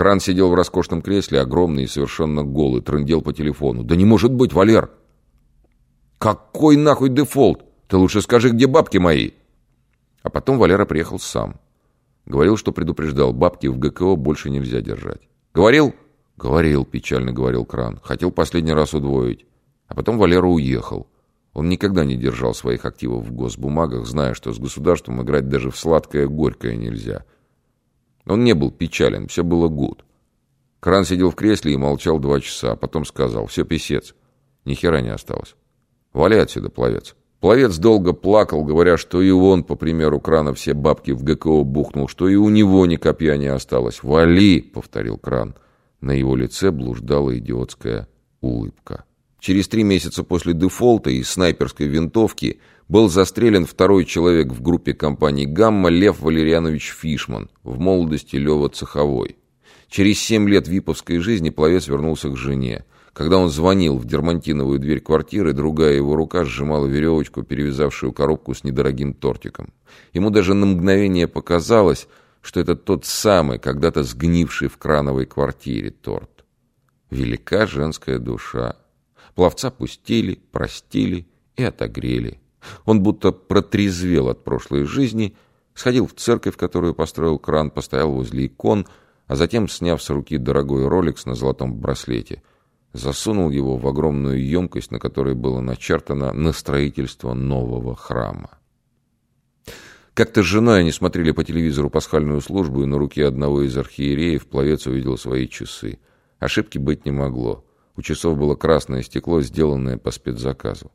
Кран сидел в роскошном кресле, огромный и совершенно голый, трындел по телефону. «Да не может быть, Валер!» «Какой нахуй дефолт? Ты лучше скажи, где бабки мои?» А потом Валера приехал сам. Говорил, что предупреждал, бабки в ГКО больше нельзя держать. «Говорил?» «Говорил», — печально говорил Кран. «Хотел последний раз удвоить». А потом Валера уехал. Он никогда не держал своих активов в госбумагах, зная, что с государством играть даже в сладкое-горькое нельзя. Он не был печален, все было гуд. Кран сидел в кресле и молчал два часа, а потом сказал, все писец, ни хера не осталось. Вали отсюда, пловец. Пловец долго плакал, говоря, что и он, по примеру крана, все бабки в ГКО бухнул, что и у него ни копья не осталось. «Вали!» — повторил кран. На его лице блуждала идиотская улыбка. Через три месяца после дефолта из снайперской винтовки был застрелен второй человек в группе компании «Гамма» Лев Валерьянович Фишман, в молодости Лева Цеховой. Через семь лет виповской жизни пловец вернулся к жене. Когда он звонил в дермантиновую дверь квартиры, другая его рука сжимала веревочку, перевязавшую коробку с недорогим тортиком. Ему даже на мгновение показалось, что это тот самый, когда-то сгнивший в крановой квартире торт. Велика женская душа. Пловца пустили, простили и отогрели. Он будто протрезвел от прошлой жизни, сходил в церковь, которую построил кран, постоял возле икон, а затем, сняв с руки дорогой роликс на золотом браслете, засунул его в огромную емкость, на которой было начертано на строительство нового храма. Как-то с женой они смотрели по телевизору пасхальную службу, и на руке одного из архиереев пловец увидел свои часы. Ошибки быть не могло. У часов было красное стекло, сделанное по спецзаказу.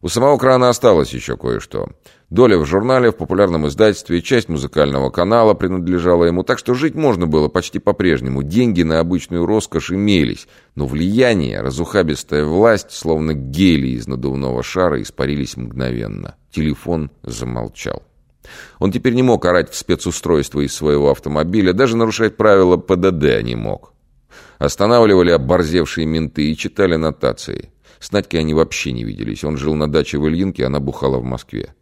У самого крана осталось еще кое-что. Доля в журнале, в популярном издательстве, часть музыкального канала принадлежала ему, так что жить можно было почти по-прежнему. Деньги на обычную роскошь имелись, но влияние, разухабистая власть, словно гелий из надувного шара, испарились мгновенно. Телефон замолчал. Он теперь не мог орать в спецустройство из своего автомобиля, даже нарушать правила ПДД не мог. Останавливали оборзевшие менты и читали нотации. С Надькой они вообще не виделись. Он жил на даче в Ильинке, она бухала в Москве.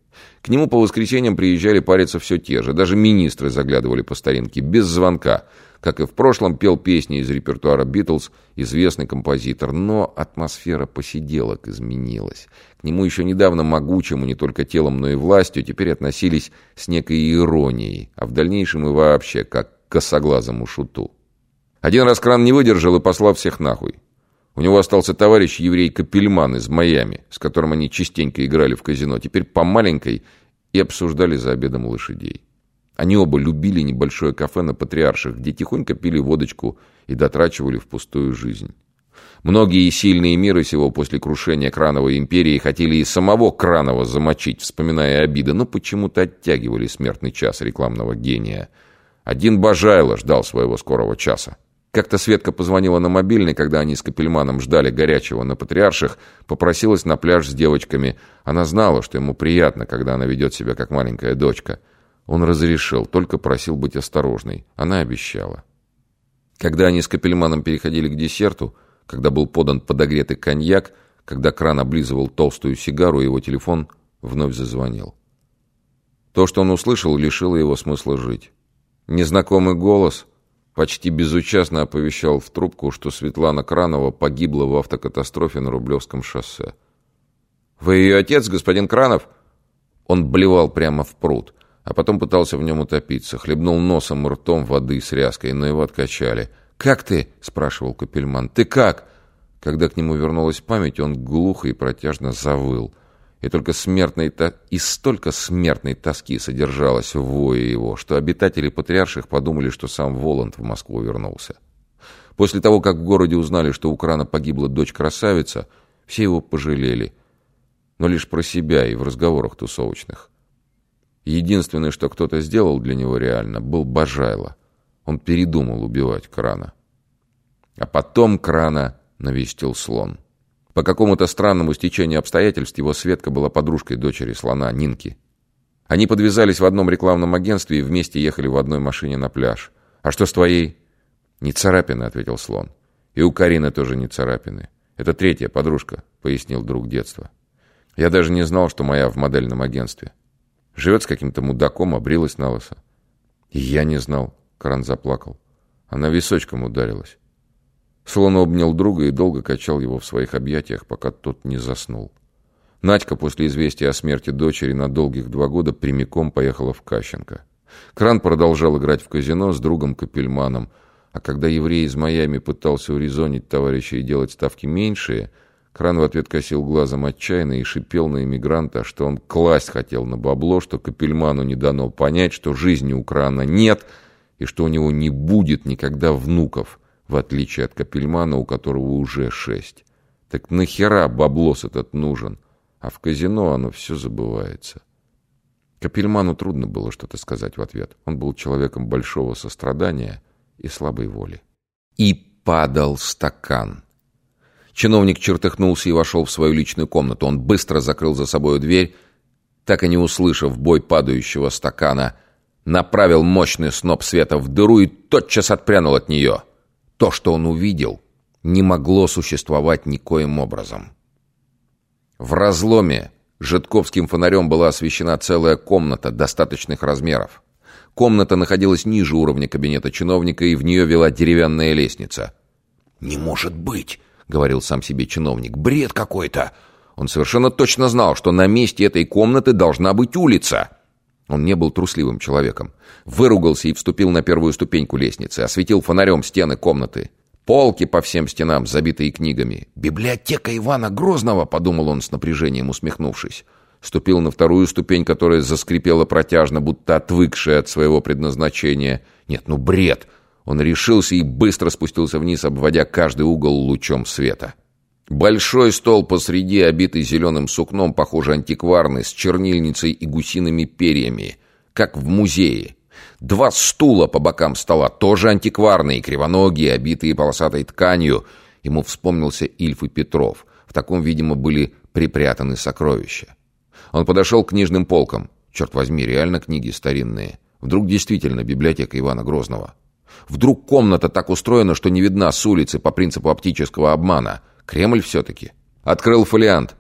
К нему по воскресеньям приезжали париться все те же. Даже министры заглядывали по старинке, без звонка. Как и в прошлом, пел песни из репертуара «Битлз», известный композитор. Но атмосфера посиделок изменилась. К нему еще недавно могучему не только телом, но и властью теперь относились с некой иронией, а в дальнейшем и вообще как к косоглазому шуту. Один раз кран не выдержал и послал всех нахуй. У него остался товарищ еврей Капельман из Майами, с которым они частенько играли в казино, теперь по маленькой, и обсуждали за обедом лошадей. Они оба любили небольшое кафе на Патриарших, где тихонько пили водочку и дотрачивали в пустую жизнь. Многие сильные миры сего после крушения Крановой империи хотели и самого Кранова замочить, вспоминая обиды, но почему-то оттягивали смертный час рекламного гения. Один Бажайло ждал своего скорого часа. Как-то Светка позвонила на мобильный, когда они с Капельманом ждали горячего на Патриарших, попросилась на пляж с девочками. Она знала, что ему приятно, когда она ведет себя как маленькая дочка. Он разрешил, только просил быть осторожной. Она обещала. Когда они с Капельманом переходили к десерту, когда был подан подогретый коньяк, когда кран облизывал толстую сигару, его телефон вновь зазвонил. То, что он услышал, лишило его смысла жить. Незнакомый голос — почти безучастно оповещал в трубку, что Светлана Кранова погибла в автокатастрофе на Рублевском шоссе. «Вы ее отец, господин Кранов?» Он блевал прямо в пруд, а потом пытался в нем утопиться, хлебнул носом и ртом воды с ряской, но его откачали. «Как ты?» — спрашивал Капельман. «Ты как?» Когда к нему вернулась память, он глухо и протяжно завыл — и только смертной и столько смертной тоски содержалось в вое его, что обитатели патриарших подумали, что сам Воланд в Москву вернулся. После того, как в городе узнали, что у Крана погибла дочь-красавица, все его пожалели, но лишь про себя и в разговорах тусовочных. Единственное, что кто-то сделал для него реально, был Бажайло. Он передумал убивать Крана. А потом Крана навестил слон. По какому-то странному стечению обстоятельств его Светка была подружкой дочери слона, Нинки. Они подвязались в одном рекламном агентстве и вместе ехали в одной машине на пляж. «А что с твоей?» «Не царапины», — ответил слон. «И у Карины тоже не царапины. Это третья подружка», — пояснил друг детства. «Я даже не знал, что моя в модельном агентстве. Живет с каким-то мудаком, обрилась на лысо». «И я не знал», — Кран заплакал. Она височком ударилась. Слон обнял друга и долго качал его в своих объятиях, пока тот не заснул. Надька после известия о смерти дочери на долгих два года прямиком поехала в Кащенко. Кран продолжал играть в казино с другом Капельманом, а когда еврей из Майами пытался урезонить товарища и делать ставки меньшие, Кран в ответ косил глазом отчаянно и шипел на эмигранта, что он класть хотел на бабло, что Капельману не дано понять, что жизни у Крана нет и что у него не будет никогда внуков, в отличие от Капельмана, у которого уже шесть. Так нахера баблос этот нужен? А в казино оно все забывается. Капельману трудно было что-то сказать в ответ. Он был человеком большого сострадания и слабой воли. И падал стакан. Чиновник чертыхнулся и вошел в свою личную комнату. Он быстро закрыл за собой дверь, так и не услышав бой падающего стакана, направил мощный сноп света в дыру и тотчас отпрянул от нее. То, что он увидел, не могло существовать никоим образом. В разломе Житковским фонарем была освещена целая комната достаточных размеров. Комната находилась ниже уровня кабинета чиновника, и в нее вела деревянная лестница. «Не может быть!» — говорил сам себе чиновник. «Бред какой-то!» Он совершенно точно знал, что на месте этой комнаты должна быть улица. Он не был трусливым человеком. Выругался и вступил на первую ступеньку лестницы, осветил фонарем стены комнаты. Полки по всем стенам, забитые книгами. «Библиотека Ивана Грозного!» — подумал он с напряжением, усмехнувшись. Ступил на вторую ступень, которая заскрипела протяжно, будто отвыкшая от своего предназначения. «Нет, ну бред!» Он решился и быстро спустился вниз, обводя каждый угол лучом света. Большой стол посреди, обитый зеленым сукном, похоже антикварный, с чернильницей и гусиными перьями, как в музее. Два стула по бокам стола, тоже антикварные, кривоногие, обитые полосатой тканью. Ему вспомнился Ильф и Петров. В таком, видимо, были припрятаны сокровища. Он подошел к книжным полкам. Черт возьми, реально книги старинные. Вдруг действительно библиотека Ивана Грозного. Вдруг комната так устроена, что не видна с улицы по принципу оптического обмана. Кремль все-таки. Открыл фолиант.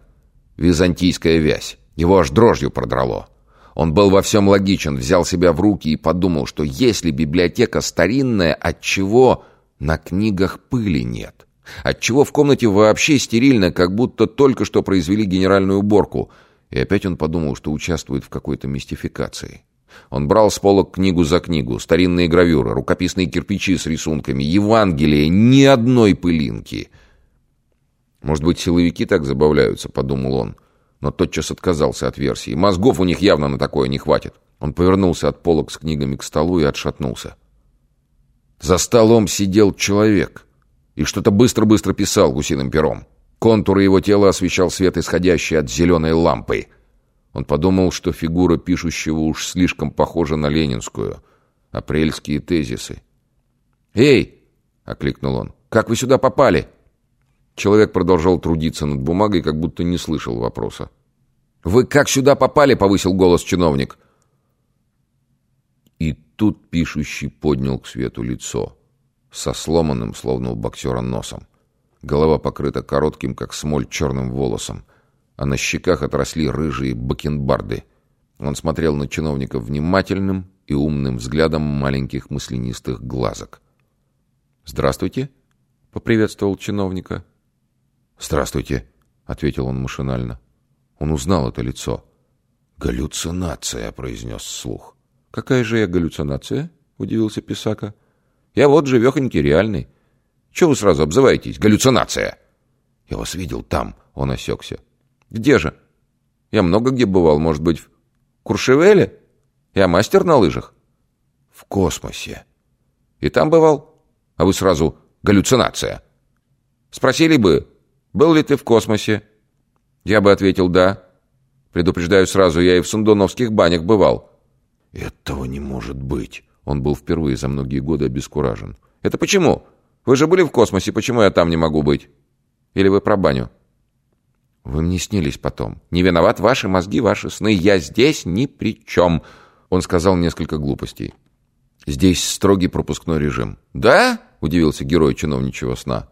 Византийская вязь. Его аж дрожью продрало. Он был во всем логичен, взял себя в руки и подумал, что если библиотека старинная, отчего на книгах пыли нет? Отчего в комнате вообще стерильно, как будто только что произвели генеральную уборку? И опять он подумал, что участвует в какой-то мистификации. Он брал с полок книгу за книгу, старинные гравюры, рукописные кирпичи с рисунками, Евангелие, ни одной пылинки. «Может быть, силовики так забавляются», — подумал он но тотчас отказался от версии. Мозгов у них явно на такое не хватит. Он повернулся от полок с книгами к столу и отшатнулся. За столом сидел человек и что-то быстро-быстро писал гусиным пером. Контуры его тела освещал свет, исходящий от зеленой лампы. Он подумал, что фигура пишущего уж слишком похожа на ленинскую. Апрельские тезисы. «Эй!» — окликнул он. «Как вы сюда попали?» Человек продолжал трудиться над бумагой, как будто не слышал вопроса. «Вы как сюда попали?» — повысил голос чиновник. И тут пишущий поднял к свету лицо, со сломанным, словно у боксера, носом. Голова покрыта коротким, как смоль, черным волосом, а на щеках отросли рыжие бакенбарды. Он смотрел на чиновника внимательным и умным взглядом маленьких мысленистых глазок. «Здравствуйте», — поприветствовал чиновника. «Здравствуйте», — ответил он машинально. Он узнал это лицо. «Галлюцинация», — произнес слух. «Какая же я галлюцинация?» — удивился Писака. «Я вот живехонький, реальный. Чего вы сразу обзываетесь? Галлюцинация!» «Я вас видел там», — он осекся. «Где же?» «Я много где бывал, может быть, в Куршевеле? Я мастер на лыжах». «В космосе». «И там бывал?» «А вы сразу галлюцинация». «Спросили бы, был ли ты в космосе? Я бы ответил «да». Предупреждаю сразу, я и в сундоновских банях бывал. Этого не может быть. Он был впервые за многие годы обескуражен. Это почему? Вы же были в космосе, почему я там не могу быть? Или вы про баню? Вы мне снились потом. Не виноват ваши мозги, ваши сны. Я здесь ни при чем. Он сказал несколько глупостей. Здесь строгий пропускной режим. Да? Удивился герой чиновничьего сна.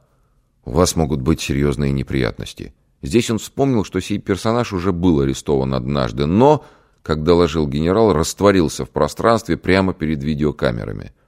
У вас могут быть серьезные неприятности. Здесь он вспомнил, что сей персонаж уже был арестован однажды, но, как доложил генерал, растворился в пространстве прямо перед видеокамерами –